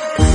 Yeah.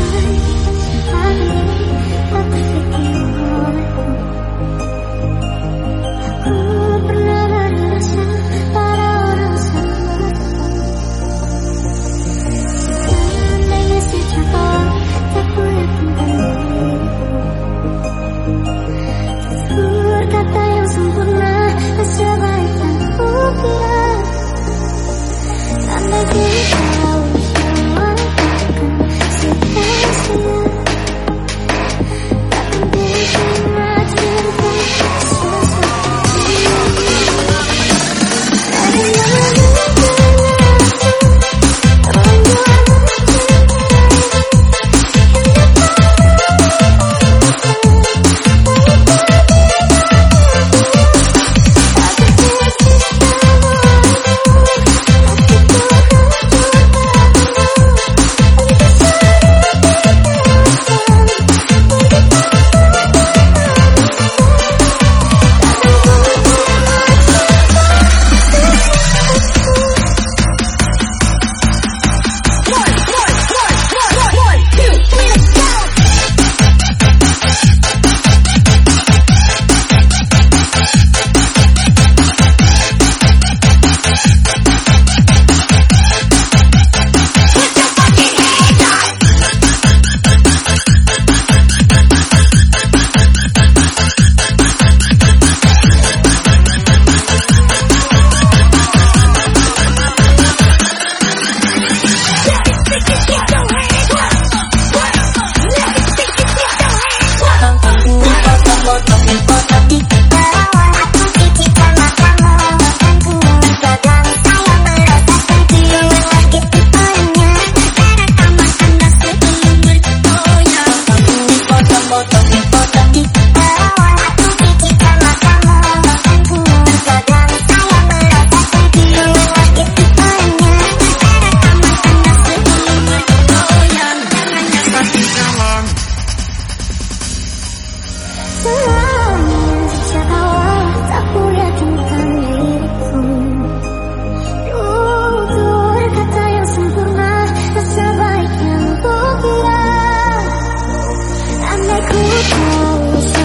Oh. house.